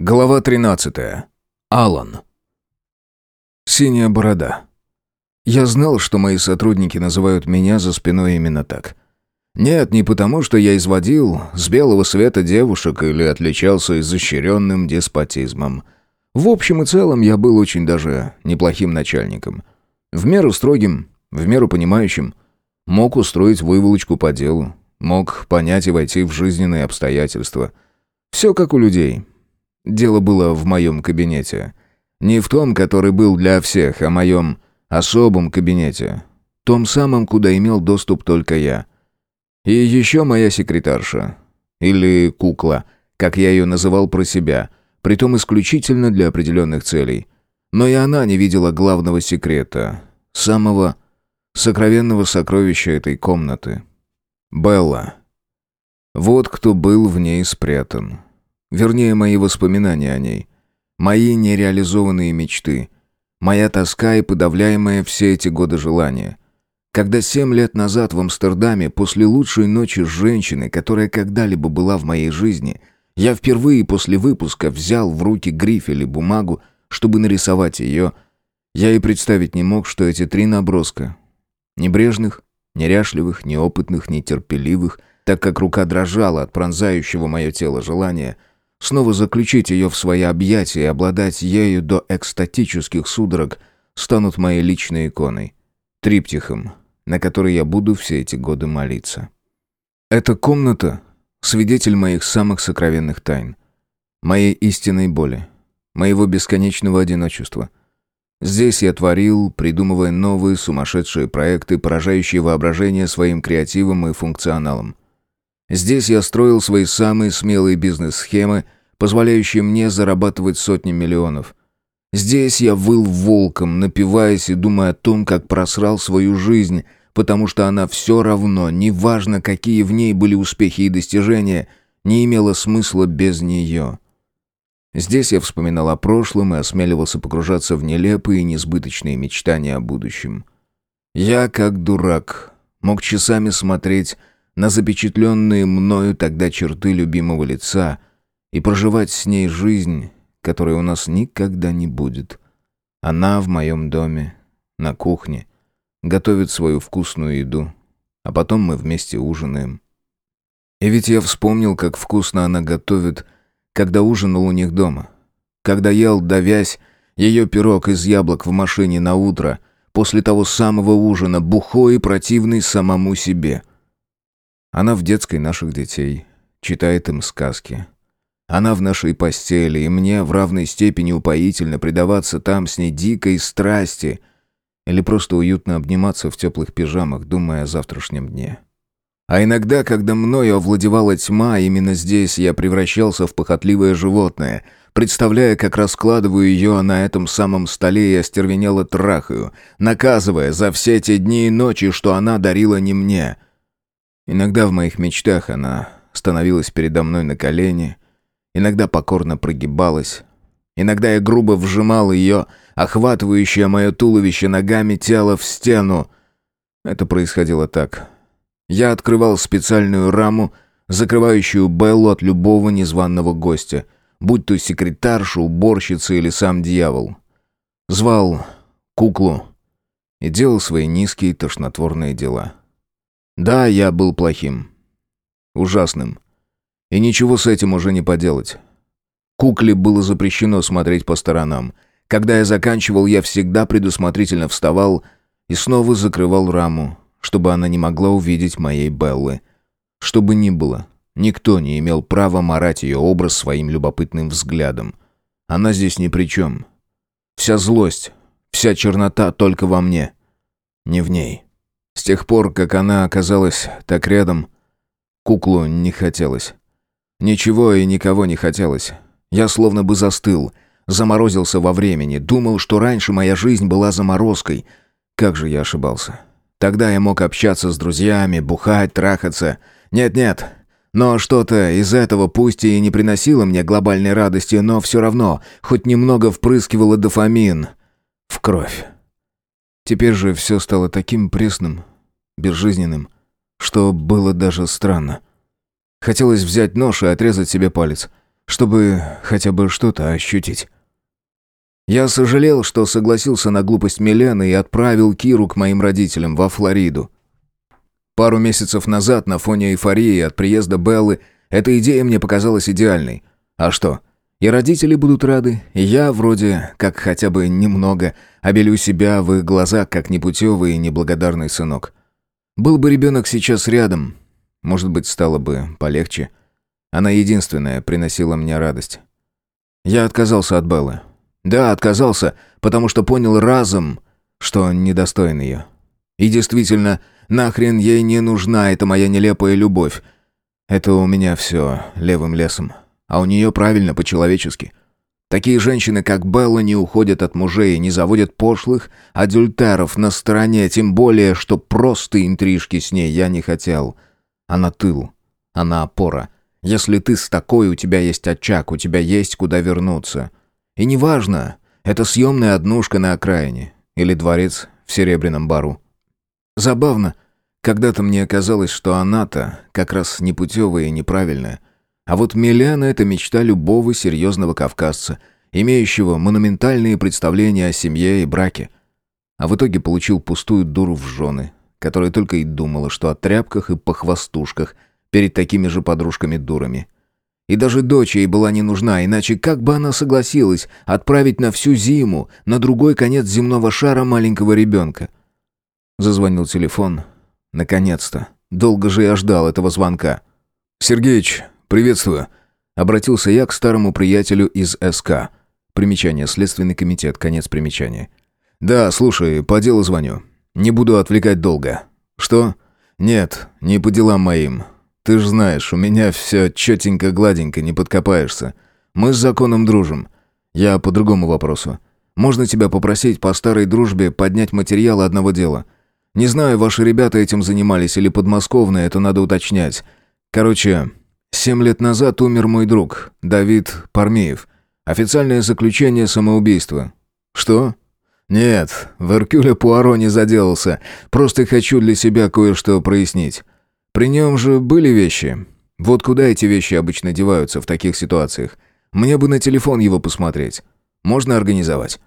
Глава 13. Алан. Синяя борода. Я знал, что мои сотрудники называют меня за спиной именно так. Нет, не потому, что я изводил с белого света девушек или отличался изощренным деспотизмом. В общем и целом я был очень даже неплохим начальником. В меру строгим, в меру понимающим. Мог устроить выволочку по делу, мог понять и войти в жизненные обстоятельства. Все как у людей — Дело было в моем кабинете. Не в том, который был для всех, а моем особом кабинете. Том самом, куда имел доступ только я. И еще моя секретарша. Или кукла, как я ее называл про себя, притом исключительно для определенных целей. Но и она не видела главного секрета, самого сокровенного сокровища этой комнаты. Белла. Вот кто был в ней спрятан. Вернее, мои воспоминания о ней. Мои нереализованные мечты. Моя тоска и подавляемое все эти годы желания. Когда семь лет назад в Амстердаме, после лучшей ночи с женщиной, которая когда-либо была в моей жизни, я впервые после выпуска взял в руки грифель и бумагу, чтобы нарисовать ее, я и представить не мог, что эти три наброска. Небрежных, неряшливых, неопытных, нетерпеливых, так как рука дрожала от пронзающего мое тело желания — Снова заключить ее в свои объятия и обладать ею до экстатических судорог станут моей личной иконой. Триптихом, на который я буду все эти годы молиться. Эта комната — свидетель моих самых сокровенных тайн. Моей истинной боли. Моего бесконечного одиночества. Здесь я творил, придумывая новые сумасшедшие проекты, поражающие воображение своим креативом и функционалом. Здесь я строил свои самые смелые бизнес-схемы, позволяющие мне зарабатывать сотни миллионов. Здесь я выл волком, напиваясь и думая о том, как просрал свою жизнь, потому что она все равно, неважно, какие в ней были успехи и достижения, не имела смысла без нее. Здесь я вспоминал о прошлом и осмеливался погружаться в нелепые и несбыточные мечтания о будущем. Я, как дурак, мог часами смотреть на запечатленные мною тогда черты любимого лица и проживать с ней жизнь, которой у нас никогда не будет. Она в моем доме, на кухне, готовит свою вкусную еду, а потом мы вместе ужинаем. И ведь я вспомнил, как вкусно она готовит, когда ужинал у них дома. Когда ел, давясь, ее пирог из яблок в машине на утро, после того самого ужина, бухой и противный самому себе. Она в детской наших детей, читает им сказки. Она в нашей постели, и мне в равной степени упоительно предаваться там с ней дикой страсти или просто уютно обниматься в теплых пижамах, думая о завтрашнем дне. А иногда, когда мною овладевала тьма, именно здесь я превращался в похотливое животное, представляя, как раскладываю ее на этом самом столе и остервенело трахаю, наказывая за все те дни и ночи, что она дарила не мне — Иногда в моих мечтах она становилась передо мной на колени, иногда покорно прогибалась, иногда я грубо вжимал ее, охватывающее мое туловище ногами тело в стену. Это происходило так. Я открывал специальную раму, закрывающую Беллу от любого незваного гостя, будь то секретарша, уборщица или сам дьявол. Звал куклу и делал свои низкие тошнотворные дела. Да, я был плохим. Ужасным. И ничего с этим уже не поделать. Кукле было запрещено смотреть по сторонам. Когда я заканчивал, я всегда предусмотрительно вставал и снова закрывал раму, чтобы она не могла увидеть моей Беллы. Что бы ни было, никто не имел права марать ее образ своим любопытным взглядом. Она здесь ни при чем. Вся злость, вся чернота только во мне, не в ней. С тех пор, как она оказалась так рядом, куклу не хотелось. Ничего и никого не хотелось. Я словно бы застыл, заморозился во времени, думал, что раньше моя жизнь была заморозкой. Как же я ошибался. Тогда я мог общаться с друзьями, бухать, трахаться. Нет-нет, но что-то из этого пусть и не приносило мне глобальной радости, но все равно хоть немного впрыскивало дофамин в кровь. Теперь же все стало таким пресным, безжизненным, что было даже странно. Хотелось взять нож и отрезать себе палец. чтобы хотя бы что-то ощутить. Я сожалел, что согласился на глупость Милены и отправил Киру к моим родителям во Флориду. Пару месяцев назад на фоне эйфории от приезда Беллы эта идея мне показалась идеальной. А что? И родители будут рады, и я вроде как хотя бы немного обелю себя в их глазах, как непутевый и неблагодарный сынок. Был бы ребенок сейчас рядом, может быть, стало бы полегче. Она единственная приносила мне радость. Я отказался от Беллы. Да, отказался, потому что понял разом, что недостоин ее. И действительно, нахрен ей не нужна эта моя нелепая любовь. Это у меня все левым лесом. А у нее правильно, по-человечески. Такие женщины, как Белла, не уходят от мужей, не заводят пошлых адюльтеров на стороне, тем более, что просто интрижки с ней я не хотел. Она тыл, она опора. Если ты с такой, у тебя есть очаг, у тебя есть куда вернуться. И неважно, это съемная однушка на окраине или дворец в Серебряном бару. Забавно, когда-то мне казалось, что она-то как раз непутевая и неправильная. А вот Миляна — это мечта любого серьезного кавказца, имеющего монументальные представления о семье и браке. А в итоге получил пустую дуру в жены, которая только и думала, что о тряпках и похвастушках перед такими же подружками-дурами — и даже дочь ей была не нужна, иначе как бы она согласилась отправить на всю зиму на другой конец земного шара маленького ребенка? Зазвонил телефон. Наконец-то. Долго же я ждал этого звонка. «Сергеич, приветствую», — обратился я к старому приятелю из СК. Примечание, Следственный комитет, конец примечания. «Да, слушай, по делу звоню. Не буду отвлекать долго». «Что?» «Нет, не по делам моим. Ты ж знаешь, у меня все четенько-гладенько, не подкопаешься. Мы с законом дружим. Я по другому вопросу. Можно тебя попросить по старой дружбе поднять материалы одного дела? Не знаю, ваши ребята этим занимались или подмосковные, это надо уточнять. Короче, семь лет назад умер мой друг, Давид Пармеев. Официальное заключение самоубийства. Что? Нет, в Эркюле Пуаро не заделался. Просто хочу для себя кое-что прояснить. При нем же были вещи. Вот куда эти вещи обычно деваются в таких ситуациях? Мне бы на телефон его посмотреть. Можно организовать?»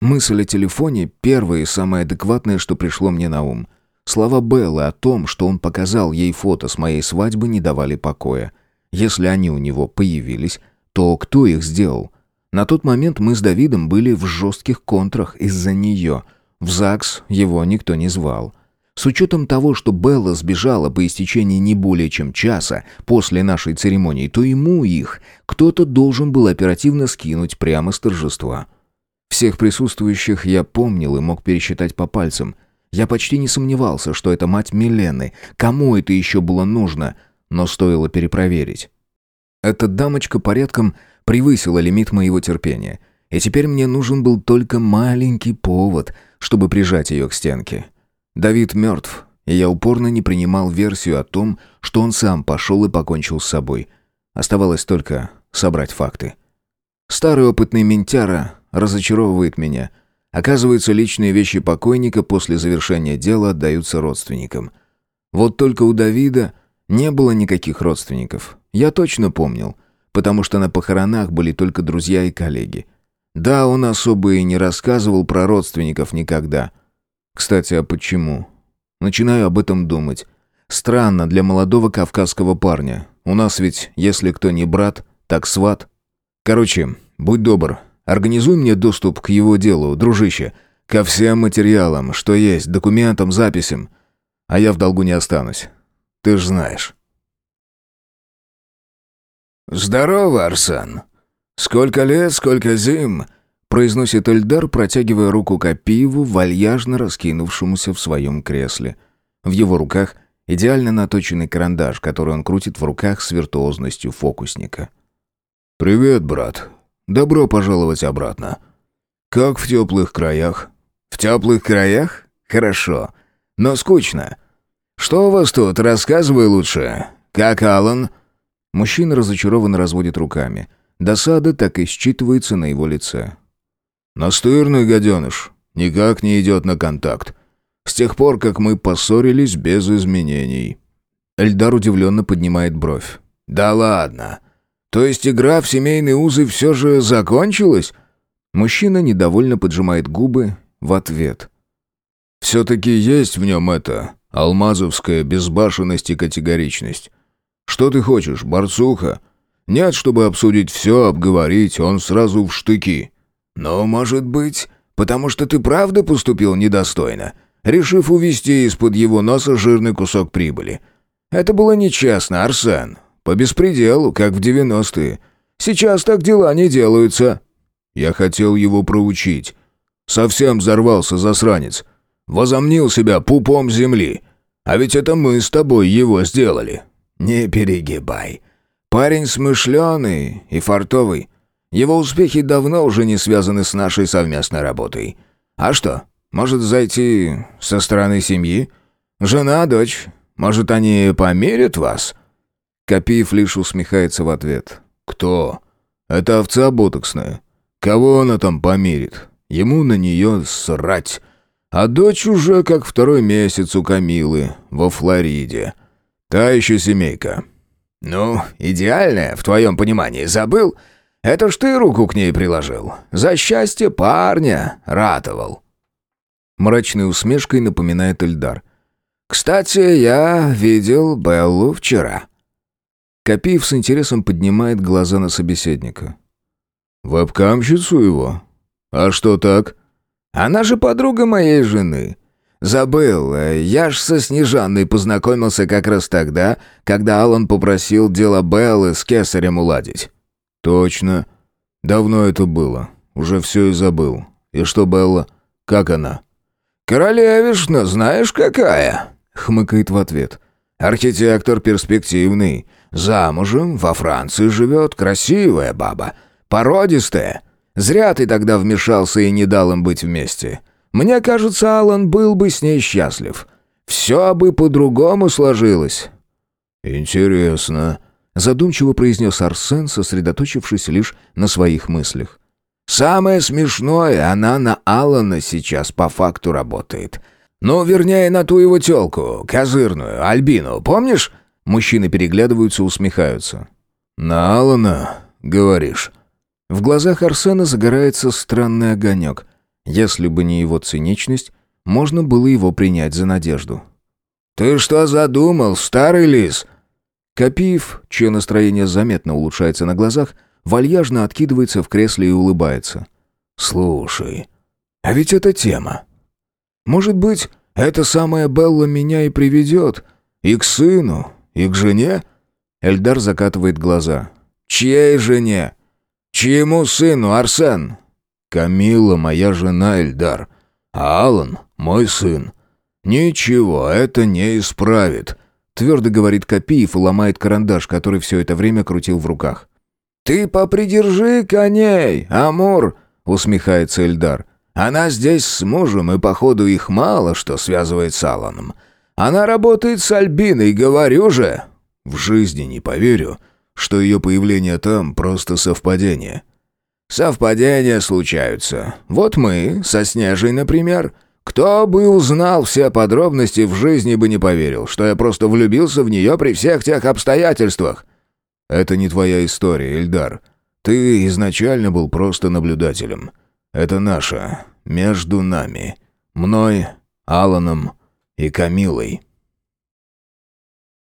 Мысль о телефоне – первое и самое адекватное, что пришло мне на ум. Слова Беллы о том, что он показал ей фото с моей свадьбы, не давали покоя. Если они у него появились, то кто их сделал? На тот момент мы с Давидом были в жестких контрах из-за нее. В ЗАГС его никто не звал. С учетом того, что Белла сбежала по истечении не более чем часа после нашей церемонии, то ему их кто-то должен был оперативно скинуть прямо с торжества. Всех присутствующих я помнил и мог пересчитать по пальцам. Я почти не сомневался, что это мать Милены. Кому это еще было нужно? Но стоило перепроверить. Эта дамочка порядком превысила лимит моего терпения. И теперь мне нужен был только маленький повод, чтобы прижать ее к стенке. Давид мертв, и я упорно не принимал версию о том, что он сам пошел и покончил с собой. Оставалось только собрать факты. Старый опытный ментяра разочаровывает меня. Оказывается, личные вещи покойника после завершения дела отдаются родственникам. Вот только у Давида не было никаких родственников. Я точно помнил, потому что на похоронах были только друзья и коллеги. Да, он особо и не рассказывал про родственников никогда – кстати, а почему? Начинаю об этом думать. Странно для молодого кавказского парня. У нас ведь, если кто не брат, так сват. Короче, будь добр, организуй мне доступ к его делу, дружище. Ко всем материалам, что есть, документам, записям. А я в долгу не останусь. Ты ж знаешь. «Здорово, Арсен. Сколько лет, сколько зим произносит Эльдар, протягивая руку Капиеву, вальяжно раскинувшемуся в своем кресле. В его руках идеально наточенный карандаш, который он крутит в руках с виртуозностью фокусника. «Привет, брат. Добро пожаловать обратно. Как в теплых краях?» «В теплых краях? Хорошо. Но скучно. Что у вас тут? Рассказывай лучше. Как Алан?» Мужчина разочарованно разводит руками. Досада так и считывается на его лице. Настырный гаденыш. Никак не идет на контакт. С тех пор, как мы поссорились без изменений». Эльдар удивленно поднимает бровь. «Да ладно. То есть игра в семейные узы все же закончилась?» Мужчина недовольно поджимает губы в ответ. «Все-таки есть в нем это, алмазовская безбашенность и категоричность. Что ты хочешь, борцуха? Нет, чтобы обсудить все, обговорить, он сразу в штыки». «Но, может быть, потому что ты правда поступил недостойно, решив увести из-под его носа жирный кусок прибыли. Это было нечестно, Арсен. По беспределу, как в девяностые. Сейчас так дела не делаются». Я хотел его проучить. Совсем взорвался засранец. Возомнил себя пупом земли. А ведь это мы с тобой его сделали. «Не перегибай. Парень смышленый и фартовый. Его успехи давно уже не связаны с нашей совместной работой. А что, может зайти со стороны семьи? Жена, дочь, может, они помирят вас?» Копиев лишь усмехается в ответ. «Кто? Это овца ботоксная. Кого она там помирит? Ему на нее срать. А дочь уже как второй месяц у Камилы во Флориде. Та еще семейка». «Ну, идеальная, в твоем понимании, забыл?» Это ж ты руку к ней приложил. За счастье парня ратовал». Мрачной усмешкой напоминает Эльдар. «Кстати, я видел Беллу вчера». Копиев с интересом поднимает глаза на собеседника. «Вебкамщицу его? А что так?» «Она же подруга моей жены. Забыл, э, я ж со Снежанной познакомился как раз тогда, когда Алан попросил дело Беллы с Кесарем уладить». «Точно. Давно это было. Уже все и забыл. И что, Белла? Как она?» «Королевишна, знаешь какая?» — хмыкает в ответ. «Архитектор перспективный. Замужем, во Франции живет, красивая баба. Породистая. Зря ты тогда вмешался и не дал им быть вместе. Мне кажется, Алан был бы с ней счастлив. Все бы по-другому сложилось». «Интересно», задумчиво произнес Арсен, сосредоточившись лишь на своих мыслях. «Самое смешное, она на Алана сейчас по факту работает. Ну, вернее, на ту его тёлку, козырную, Альбину, помнишь?» Мужчины переглядываются, усмехаются. «На Алана, говоришь?» В глазах Арсена загорается странный огонек. Если бы не его циничность, можно было его принять за надежду. «Ты что задумал, старый лис?» Копиев, чье настроение заметно улучшается на глазах, вальяжно откидывается в кресле и улыбается. «Слушай, а ведь это тема. Может быть, эта самая Белла меня и приведет? И к сыну, и к жене?» Эльдар закатывает глаза. «Чьей жене? Чьему сыну, Арсен?» «Камила моя жена, Эльдар. А Алан мой сын. Ничего, это не исправит». Твердо говорит Копиев и ломает карандаш, который все это время крутил в руках. «Ты попридержи коней, Амур!» — усмехается Эльдар. «Она здесь с мужем, и, походу, их мало что связывает с Алланом. Она работает с Альбиной, говорю же!» «В жизни не поверю, что ее появление там просто совпадение». «Совпадения случаются. Вот мы, со Снежей, например...» Кто бы узнал все подробности, в жизни бы не поверил, что я просто влюбился в нее при всех тех обстоятельствах. Это не твоя история, Эльдар. Ты изначально был просто наблюдателем. Это наша, между нами. Мной, Аланом и Камилой.